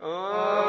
Oh.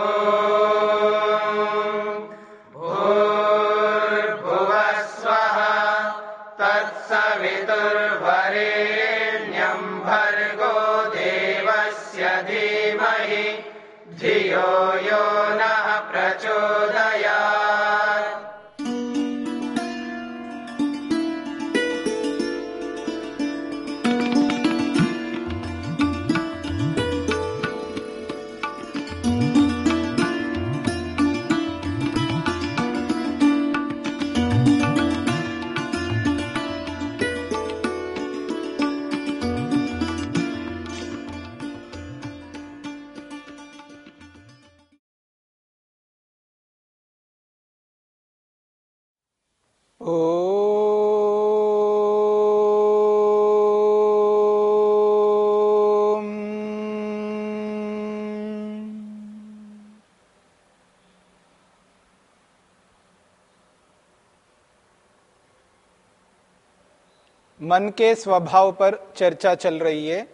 मन के स्वभाव पर चर्चा चल रही है।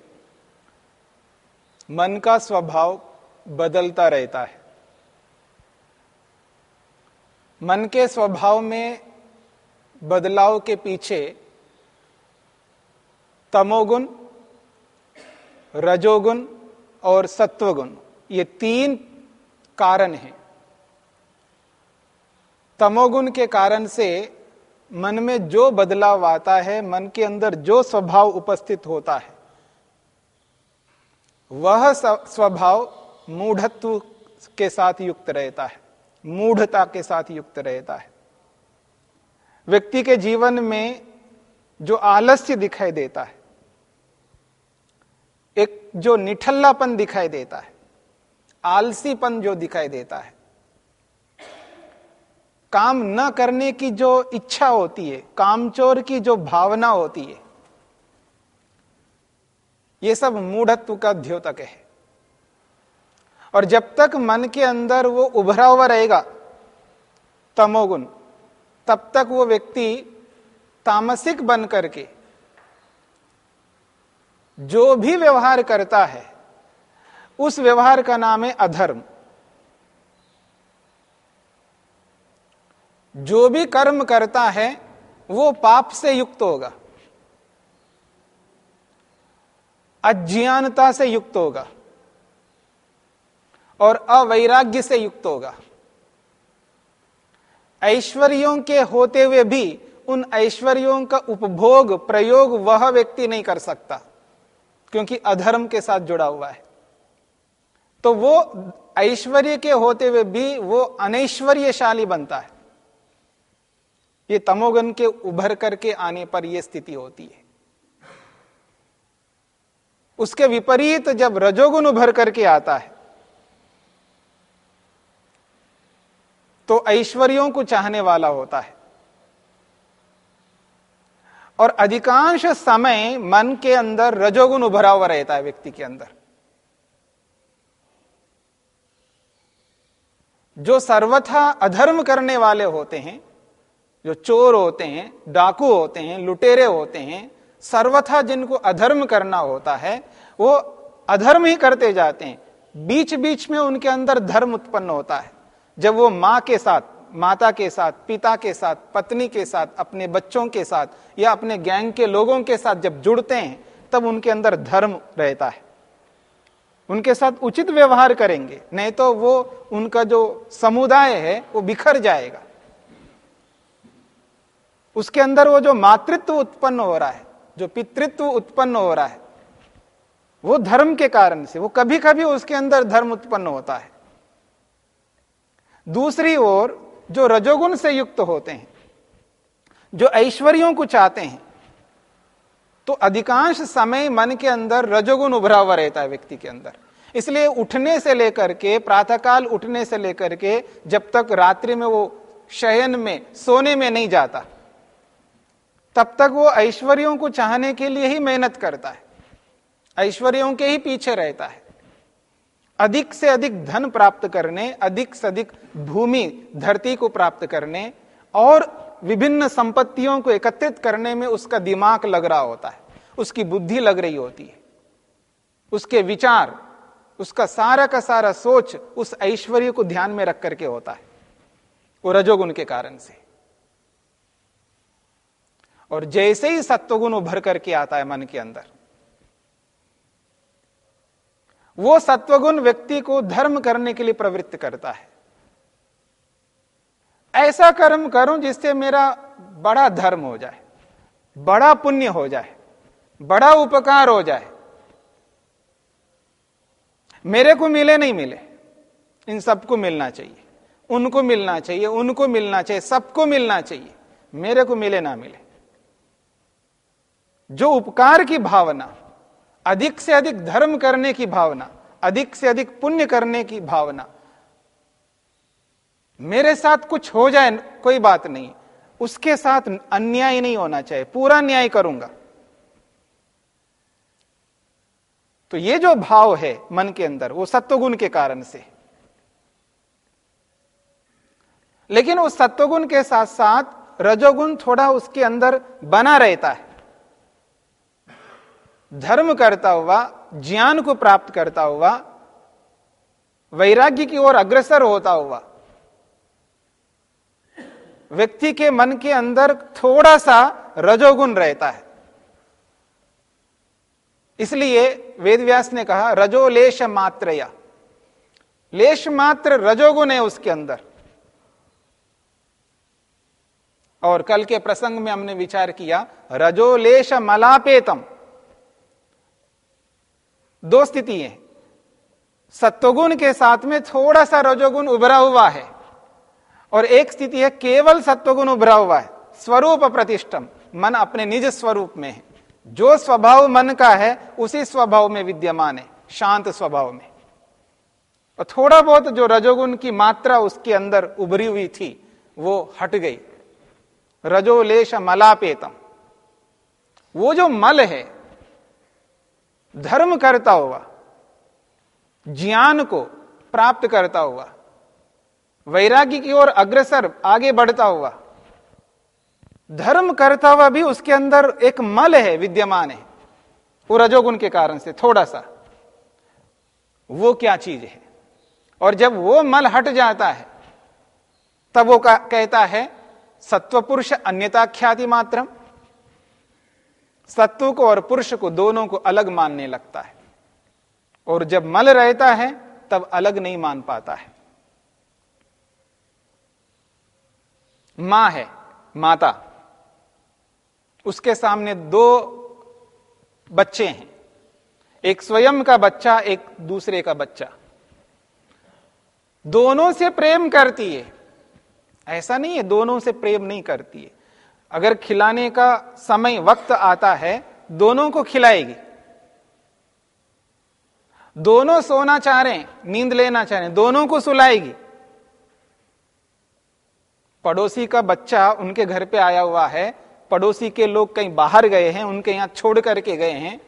मन का स्वभाव बदलता रहता है। मन के स्वभाव में बदलाव के पीछे तमोगुण, रजोगुण और सत्वगुण, ये तीन कारण हैं। तमोगुण के कारण से मन में जो बदलाव आता है, मन के अंदर जो स्वभाव उपस्थित होता है, वह स्वभाव मूढ़त्व के साथ युक्त रहता है, मूढ़ता के साथ युक्त रहता है। व्यक्ति के जीवन में जो आलस्य दिखाई देता है, एक जो निठल्लापन दिखाई देता है, आलसीपन जो दिखाई देता है काम न करने की जो इच्छा होती है, कामचोर की जो भावना होती है, ये सब मूढ़त्व का द्योतक है। और जब तक मन के अंदर वो उभरा हुआ रहेगा, तमोगुण, तब तक वो व्यक्ति तामसिक बन करके, जो भी व्यवहार करता है, उस व्यवहार का नाम है अधर्म। जो भी कर्म करता है, वो पाप से युक्त होगा। अज्ञानता से युक्त होगा। और अवैराग्य से युक्त होगा। ऐश्वर्यों के होते हुए भी, उन ऐश्वर्यों का उपभोग, प्रयोग वह व्यक्ति नहीं कर सकता, क्योंकि अधर्म के साथ जुड़ा हुआ है। तो वो ऐश्वर्य के होते हुए भी, वो अनैश्वर्यशाली बनता है। ये तमोगन के उभर करके आने पर यह स्थिति होती है। उसके विपरीत जब रजोगुण उभर करके आता है तो ऐश्वर्यों को चाहने वाला होता है। और अधिकांश समय मन के अंदर रजोगुण उभरा हुआ रहता है व्यक्ति के अंदर। जो सर्वथा अधर्म करने वाले होते हैं जो चोर होते हैं, डाकू होते हैं, लुटेरे होते हैं, सर्वथा जिनको अधर्म करना होता है, वो अधर्म ही करते जाते हैं। बीच बीच में उनके अंदर धर्म उत्पन्न होता है। जब वो माँ के साथ, माता के साथ, पिता के साथ, पत्नी के साथ, अपने बच्चों के साथ या अपने गैंग के लोगों के साथ जब जुड़ते हैं, तब उनके अंदर धर्म रहता है। उनके साथ उचित व्यवहार करेंगे, नहीं तो वो, उनका जो समुदाय है, वो बिखर जाएगा। उसके अंदर वो जो मातृत्व उत्पन्न हो रहा है, जो पितृत्व उत्पन्न हो रहा है, वो धर्म के कारण से, वो कभी कभी उसके अंदर धर्म उत्पन्न होता है। दूसरी ओर, जो रजोगुण से युक्त होते हैं, जो ऐश्वर्यों को चाहते हैं तो अधिकांश समय मन के अंदर रजोगुण उभरा हुआ रहता है व्यक्ति के अंदर। इसलिए उठने से लेकर के, प्रातःकाल उठने से लेकर के, जब तक रात्रि में वो शयन में, सोने में नहीं जाता तब तक वो ऐश्वर्यों को चाहने के लिए ही मेहनत करता है। ऐश्वर्यों के ही पीछे रहता है। अधिक से अधिक धन प्राप्त करने, अधिक से अधिक भूमि, धरती को प्राप्त करने और विभिन्न संपत्तियों को एकत्रित करने में उसका दिमाग लग रहा होता है। उसकी बुद्धि लग रही होती है। उसके विचार, उसका सारा का सारा सोच उस ऐश्वर्य को ध्यान में रख करके होता है। वो रजोगुण के कारण से। और जैसे ही सत्वगुण उभर करके आता है मन के अंदर, वो सत्वगुण व्यक्ति को धर्म करने के लिए प्रवृत्त करता है। ऐसा कर्म करूँ जिससे मेरा बड़ा धर्म हो जाए, बड़ा पुण्य हो जाए, बड़ा उपकार हो जाए। मेरे को मिले नहीं मिले, इन सबको मिलना चाहिए, उनको मिलना चाहिए, उनको मिलना चाहिए, सबको मिलना चाहिए, मेरे को मिले ना मिले। जो उपकार की भावना, अधिक से अधिक धर्म करने की भावना, अधिक से अधिक पुण्य करने की भावना, मेरे साथ कुछ हो जाए, कोई बात नहीं। उसके साथ अन्याय नहीं होना चाहिए, पूरा न्याय करूँगा। तो ये जो भाव है मन के अंदर, वो सत्वगुण के कारण से। लेकिन उस सत्वगुण के साथ साथ रजोगुण थोड़ा उसके अंदर बना रहता है। धर्म करता हुआ, ज्ञान को प्राप्त करता हुआ, वैराग्य की ओर अग्रसर होता हुआ, व्यक्ति के मन के अंदर थोड़ा सा रजोगुण रहता है। इसलिए वेदव्यास ने कहा, रजो लेश मात्र या लेश मात्र रजोगुण है उसके अंदर। और कल के प्रसंग में हमने विचार किया रजोलेश मलापेतम। दो स्थिति है। सत्वगुण के साथ में थोड़ा सा रजोगुण उभरा हुआ है और एक स्थिति है, केवल सत्वगुण उभरा हुआ है। स्वरूप प्रतिष्ठम मन अपने निज स्वरूप में है। जो स्वभाव मन का है, उसी स्वभाव में विद्यमान है, शांत स्वभाव में। और थोड़ा बहुत जो रजोगुण की मात्रा उसके अंदर उभरी हुई थी, वो हट गई। रजोलेश मलापेतम। वो जो मल है धर्म करता हुआ, ज्ञान को प्राप्त करता हुआ, वैराग्य की ओर अग्रसर आगे बढ़ता हुआ, धर्म करता हुआ भी उसके अंदर एक मल है, विद्यमान है। वो रजोगुण के कारण से थोड़ा सा। वो क्या चीज़ है? और जब वो मल हट जाता है, तब वो कहता है सत्व पुरुष अन्यता ख्याति मात्रम। सत्व को और पुरुष को दोनों को अलग मानने लगता है। और जब मल रहता है, तब अलग नहीं मान पाता है। माँ है, माता। उसके सामने दो बच्चे हैं। एक स्वयं का बच्चा, एक दूसरे का बच्चा। दोनों से प्रेम करती है। ऐसा नहीं है, दोनों से प्रेम नहीं करती है। अगर खिलाने का समय, वक्त आता है, दोनों को खिलाएगी। दोनों सोना चाह रहे हैं, नींद लेना चाह रहे हैं, दोनों को सुलाएगी। पड़ोसी का बच्चा उनके घर पे आया हुआ है, पड़ोसी के लोग कहीं बाहर गए हैं, उनके यहाँ छोड़ करके गए हैं।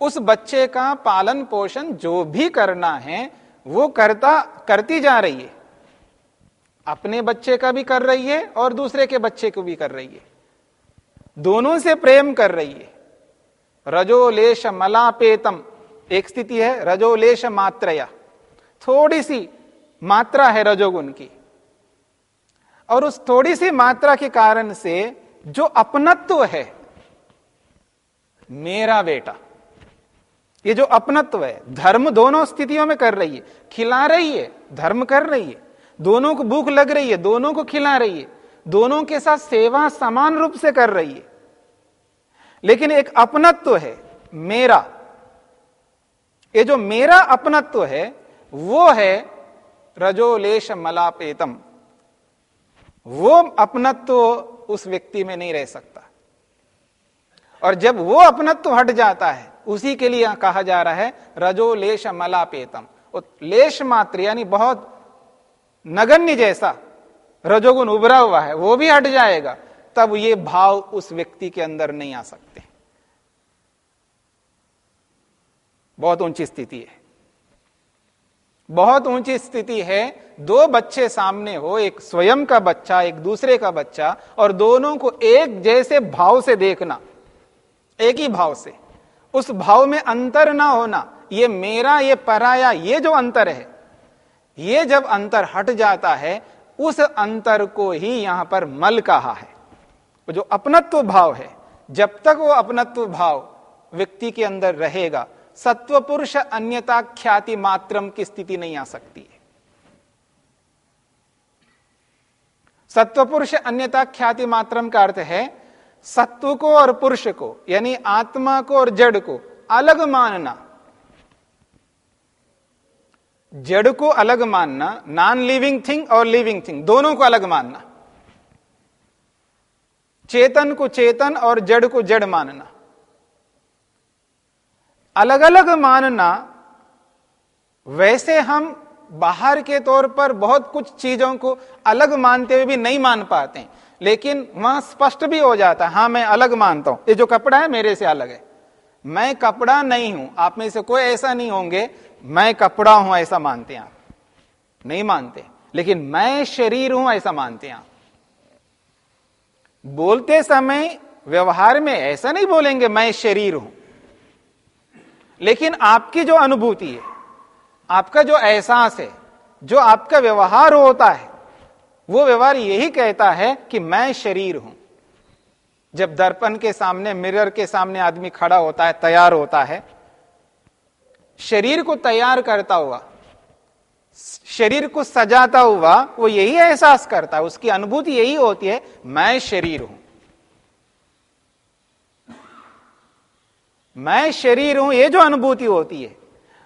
उस बच्चे का पालन पोषण जो भी करना है, वो करता, करती जा रही है। अपने बच्चे का भी कर रही है और दूसरे के बच्चे को भी कर रही है। दोनों से प्रेम कर रही है। रजोलेश मलापेतम, एक स्थिति है, रजोलेश मात्रया। थोड़ी सी मात्रा है रजोगुण की। और उस थोड़ी सी मात्रा के कारण से जो अपनत्व है, मेरा बेटा, ये जो अपनत्व है, धर्म दोनों स्थितियों में कर रही है। खिला रही है, धर्म कर रही है। दोनों को भूख लग रही है, दोनों को खिला रही है, दोनों के साथ सेवा समान रूप से कर रही है। लेकिन एक अपनत्व है, मेरा। ये जो मेरा अपनत्व है, वो है रजोलेश मलापेतम। वो अपनत्व उस व्यक्ति में नहीं रह सकता। और जब वो अपनत्व हट जाता है, उसी के लिए कहा जा रहा है रजोलेश मलापेतम। लेश मात्र, यानी बहुत नगण्य जैसा, रजोगुण उभरा हुआ है, वो भी हट जाएगा, तब ये भाव उस व्यक्ति के अंदर नहीं आ सकते। बहुत ऊँची स्थिति है। बहुत ऊँची स्थिति है, दो बच्चे सामने हो, एक स्वयं का बच्चा, एक दूसरे का बच्चा, और दोनों को एक जैसे भाव से देखना, एक ही भाव से। उस भाव में अंतर ना होना, ये मेरा, ये पराया, ये जो अंतर है ये जब अंतर हट जाता है, उस अंतर को ही यहाँ पर मल कहा है। जो अपनत्व भाव है, जब तक वो अपनत्व भाव व्यक्ति के अंदर रहेगा, सत्व पुरुष अन्यता ख्याति मात्रम की स्थिति नहीं आ सकती है। सत्व पुरुष अन्यता ख्याति मात्रम का अर्थ है, सत्व को और पुरुष को, यानी आत्मा को और जड़ को अलग मानना जड़ को अलग मानना नॉन लिविंग थिंग और लिविंग थिंग दोनों को अलग मानना। चेतन को चेतन और जड़ को जड़ मानना। अलग अलग मानना, वैसे हम बाहर के तौर पर बहुत कुछ चीज़ों को अलग मानते हुए भी नहीं मान पाते लेकिन वहाँ स्पष्ट भी हो जाता है हाँ मैं अलग मानता हूँ। ये जो कपड़ा है, मेरे से अलग है। मैं कपड़ा नहीं हूँ, आप में से कोई ऐसा नहीं होंगे मैं कपड़ा हूँ ऐसा मानते हैं आप। नहीं मानते। लेकिन मैं शरीर हूँ ऐसा मानते हैं आप। बोलते समय व्यवहार में ऐसा नहीं बोलेंगे, मैं शरीर हूँ। लेकिन आपकी जो अनुभूति है, आपका जो एहसास है, जो आपका व्यवहार होता है, वो व्यवहार यही कहता है कि मैं शरीर हूँ। जब दर्पण के सामने, मिरर के सामने आदमी खड़ा होता है, तैयार होता है शरीर को तैयार करता हुआ, शरीर को सजाता हुआ, वो यही एहसास करता है, उसकी अनुभूति यही होती है, मैं शरीर हूँ। मैं शरीर हूँ, ये जो अनुभूति होती है,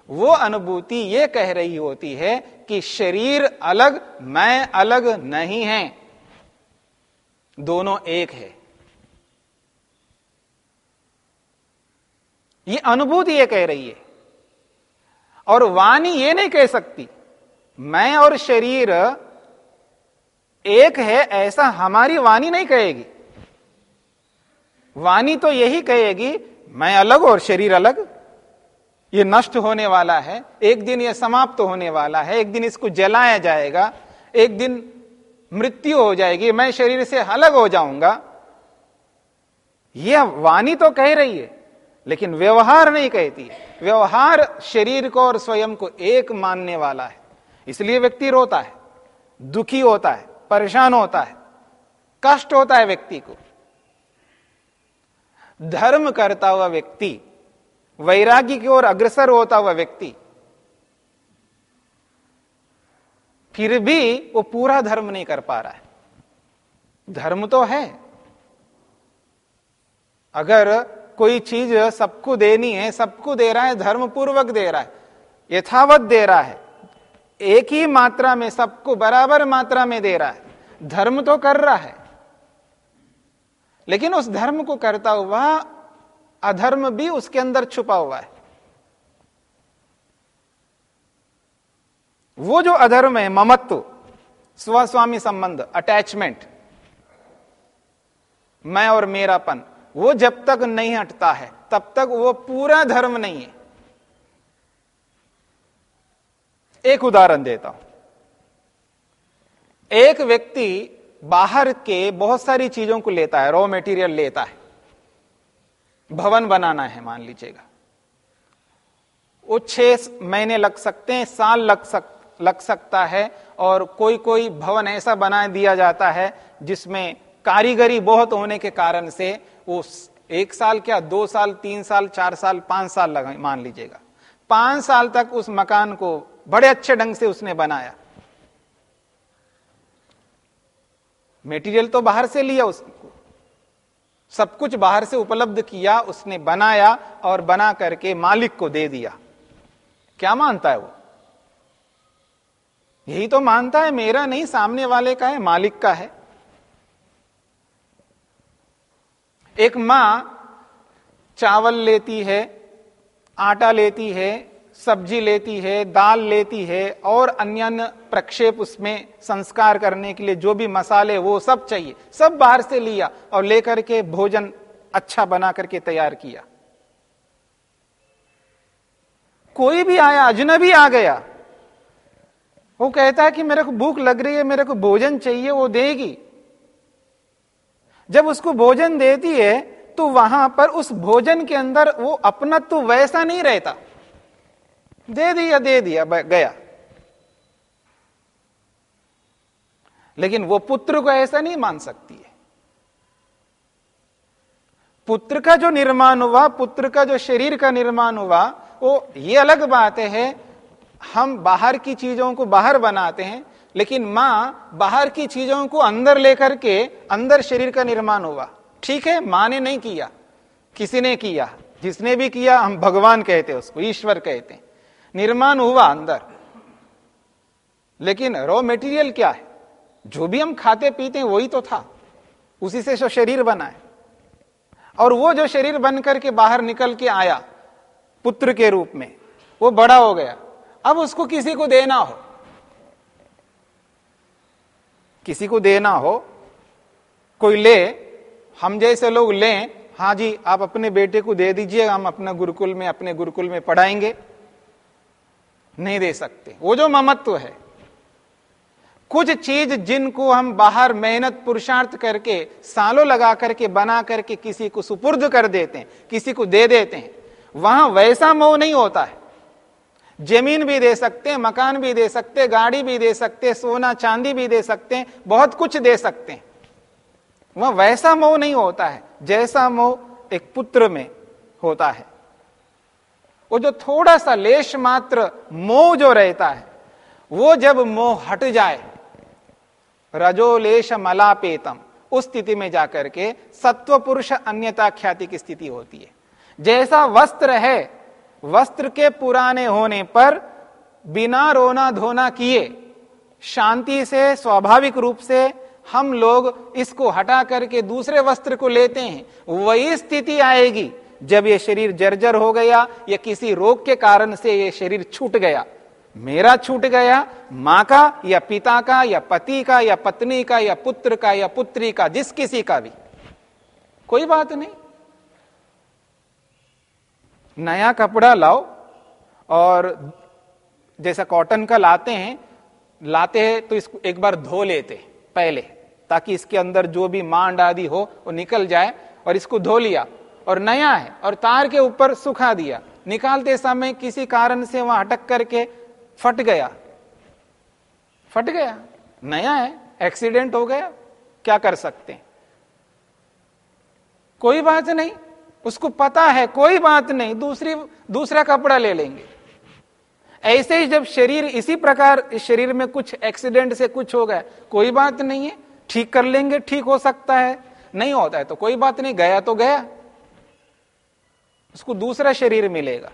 वो अनुभूति ये कह रही होती है कि शरीर अलग, मैं अलग नहीं है। दोनों एक है। ये अनुभूति ये कह रही है। और वाणी ये नहीं कह सकती, मैं और शरीर एक है ऐसा हमारी वाणी नहीं कहेगी। वाणी तो यही कहेगी, मैं अलग और शरीर अलग, ये नष्ट होने वाला है, एक दिन ये समाप्त होने वाला है, एक दिन इसको जलाया जाएगा, एक दिन मृत्यु हो जाएगी, मैं शरीर से अलग हो जाऊँगा। यह वाणी तो कह रही है। लेकिन व्यवहार नहीं कहती। व्यवहार शरीर को और स्वयं को एक मानने वाला है। इसलिए व्यक्ति रोता है, दुखी होता है, परेशान होता है, कष्ट होता है व्यक्ति को। धर्म करता हुआ व्यक्ति, वैराग्य की ओर अग्रसर होता हुआ व्यक्ति, फिर भी वो पूरा धर्म नहीं कर पा रहा है। धर्म तो है। अगर कोई चीज़ सबको देनी है, सबको दे रहा है धर्म पूर्वक दे रहा है, यथावत दे रहा है, एक ही मात्रा में, सबको बराबर मात्रा में दे रहा है, धर्म तो कर रहा है, लेकिन उस धर्म को करता हुआ, अधर्म भी उसके अंदर छुपा हुआ है। वो जो अधर्म है, ममत्व, स्वस्वामी संबंध अटैचमेंट मैं और मेरापन वो जब तक नहीं हटता है, तब तक वो पूरा धर्म नहीं है। एक उदाहरण देता हूँ। एक व्यक्ति बाहर के बहुत सारी चीज़ों को लेता है रॉ मेटीरियल लेता है। भवन बनाना है, मान लीजिएगा। वो छह महीने लग सकते हैं, साल लग सक, लग सकता है और कोई कोई भवन ऐसा बना दिया जाता है जिसमें कारीगरी बहुत होने के कारण से वो एक साल क्या, दो साल, तीन साल, चार साल, पाँच साल लगा, मान लीजिएगा। पाँच साल तक उस मकान को बड़े अच्छे ढंग से उसने बनाया। मेटीरियल तो बाहर से लिया उसको। सब कुछ बाहर से उपलब्ध किया, उसने बनाया और बना करके मालिक को दे दिया। क्या मानता है वो? यही तो मानता है, मेरा नहीं, सामने वाले का है, मालिक का है। एक माँ चावल लेती है, आटा लेती है, सब्ज़ी लेती है, दाल लेती है और अन्य प्रक्षेप उसमें संस्कार करने के लिए जो भी मसाले, वो सब चाहिए। सब बाहर से लिया और लेकर के भोजन अच्छा बना करके तैयार किया। कोई भी आया, अजनबी आ गया, वो कहता है कि मेरे को भूख लग रही है, मेरे को भोजन चाहिए, वो देगी। जब उसको भोजन देती है तो वहाँ पर उस भोजन के अंदर वो अपना तो वैसा नहीं रहता। दे दिया दे दिया गया। लेकिन वो पुत्र को ऐसा नहीं मान सकती है। पुत्र का जो निर्माण हुआ, पुत्र का जो शरीर का निर्माण हुआ, वो ये अलग बात है, हम बाहर की चीज़ों को बाहर बनाते हैं लेकिन माँ बाहर की चीज़ों को अंदर लेकर के अंदर शरीर का निर्माण हुआ। ठीक है, माँ ने नहीं किया। किसी ने किया। जिसने भी किया, हम भगवान कहते हैं उसको, ईश्वर कहते हैं। निर्माण हुआ अंदर। लेकिन रॉ मेटीरियल क्या है? जो भी हम खाते पीते हैं, वही तो था। उसी से जो शरीर बना है। और वो जो शरीर बन करके बाहर निकल के आया, पुत्र के रूप में, वो बड़ा हो गया। अब उसको किसी को देना हो। किसी को देना हो, कोई ले, हम जैसे लोग लें हाँ जी, आप अपने बेटे को दे दीजिए, हम अपना गुरुकुल में, अपने गुरुकुल में पढ़ाएँगे। नहीं दे सकते। वो जो ममत्व है। कुछ चीज़ जिनको हम बाहर मेहनत पुरुषार्थ करके, सालों लगा करके, बना करके किसी को सुपुर्द कर देते हैं, किसी को दे देते हैं, वहाँ वैसा मोह नहीं होता है। ज़मीन भी दे सकते हैं, मकान भी दे सकते हैं, गाड़ी भी दे सकते हैं, सोना, चांदी भी दे सकते हैं, बहुत कुछ दे सकते हैं। वह वैसा मोह नहीं होता है, जैसा मोह एक पुत्र में होता है। वो जो थोड़ा सा लेश मात्र मोह जो रहता है, वो जब मोह हट जाए, रजोलेश मलापेतम, उस स्थिति में जाकर के सत्व पुरुष अन्यता ख्याति की स्थिति होती है। जैसा वस्त्र है वस्त्र के पुराने होने पर बिना रोना धोना किए शांति से, स्वाभाविक रूप से हम लोग इसको हटा करके दूसरे वस्त्र को लेते हैं। वही स्थिति आएगी। जब ये शरीर जर्जर हो गया, या किसी रोग के कारण से ये शरीर छूट गया। मेरा छूट गया, माँ का, या पिता का, या पति का, या पत्नी का, या पुत्र का, या पुत्री का, जिस किसी का भी। कोई बात नहीं। नया कपड़ा लाओ और जैसा कॉटन का लाते हैं लाते हैं तो इसको एक बार धो लेते पहले, ताकि इसके अंदर जो भी मांड आदि हो, वो निकल जाए और इसको धो लिया और नया है और तार के ऊपर सुखा दिया। निकालते समय किसी कारण से वहाँ अटक करके फट गया। फट गया। नया है एक्सीडेंट हो गया, क्या कर सकते हैं? कोई बात नहीं। उसको पता है, कोई बात नहीं, दूसरी, दूसरा कपड़ा ले लेंगे। ऐसे ही जब शरीर इसी प्रकार, इस शरीर में कुछ एक्सीडेंट से कुछ हो गया, कोई बात नहीं है, ठीक कर लेंगे, ठीक हो सकता है। नहीं होता है तो कोई बात नहीं, गया तो गया। उसको दूसरा शरीर मिलेगा।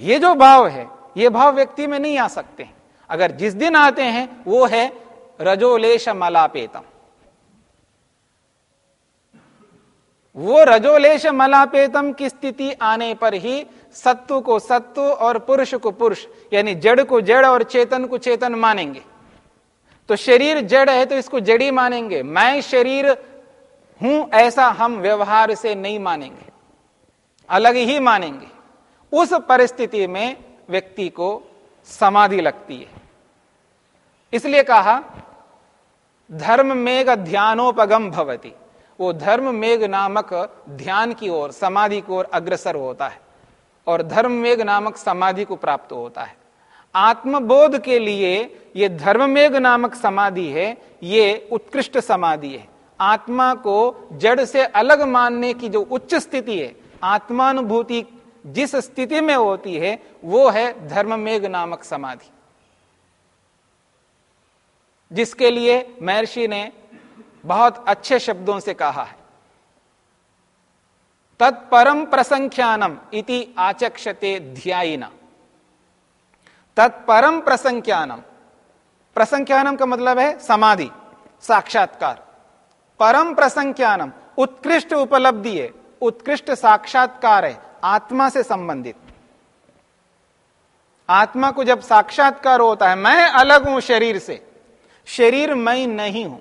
ये जो भाव है, ये भाव व्यक्ति में नहीं आ सकते। अगर जिस दिन आते हैं, वो है रजोलेश मलापेतम वो रजोलेश मलापेतम की स्थिति आने पर ही सत्व को सत्व और पुरुष को पुरुष, यानी जड़ को जड़ और चेतन को चेतन मानेंगे। तो शरीर जड़ है तो इसको जड़ी मानेंगे। मैं शरीर हूँ ऐसा हम व्यवहार से नहीं मानेंगे। अलग ही मानेंगे। उस परिस्थिति में व्यक्ति को समाधि लगती है। इसलिए कहा, धर्म मेघ ध्यानोपगम भवती। वो धर्म मेघ नामक ध्यान की ओर, समाधि की ओर अग्रसर होता है और धर्म मेघ नामक समाधि को प्राप्त होता है। आत्मबोध के लिए ये धर्ममेघ नामक समाधि है, ये उत्कृष्ट समाधि है। आत्मा को जड़ से अलग मानने की जो उच्च स्थिति है, आत्मानुभूति जिस स्थिति में होती है, वो है धर्ममेघ नामक समाधि। जिसके लिए महर्षि ने बहुत अच्छे शब्दों से कहा है। तत्परम प्रसंख्यानम इति आचक्षते ध्यायिना। तत्परम प्रसंख्यानम। प्रसंख्यानम का मतलब है समाधि, साक्षात्कार। परम प्रसंख्यानम, उत्कृष्ट उपलब्धि है, उत्कृष्ट साक्षात्कार है, आत्मा से संबंधित। आत्मा को जब साक्षात्कार होता है, मैं अलग हूँ शरीर से, शरीर मैं नहीं हूँ।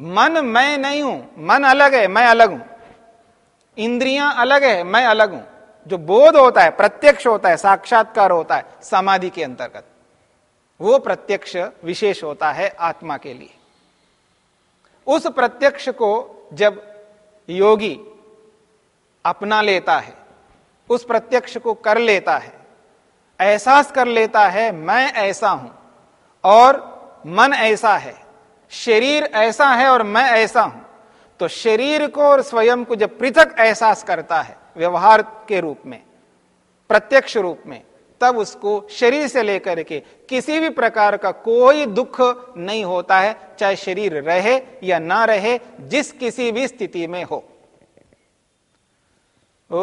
मन मैं नहीं हूँ, मन अलग है, मैं अलग हूँ। इंद्रियाँ अलग है, मैं अलग हूँ। जो बोध होता है, प्रत्यक्ष होता है, साक्षात्कार होता है, समाधि के अंतर्गत, वो प्रत्यक्ष विशेष होता है आत्मा के लिए। उस प्रत्यक्ष को जब योगी अपना लेता है, उस प्रत्यक्ष को कर लेता है, एहसास कर लेता है, मैं ऐसा हूँ और मन ऐसा है शरीर ऐसा है और मैं ऐसा हूँ। तो शरीर को और स्वयं को जब पृथक एहसास करता है, व्यवहार के रूप में, प्रत्यक्ष रूप में, तब उसको शरीर से लेकर के किसी भी प्रकार का कोई दुख नहीं होता है, चाहे शरीर रहे या ना रहे, जिस किसी भी स्थिति में हो। ओ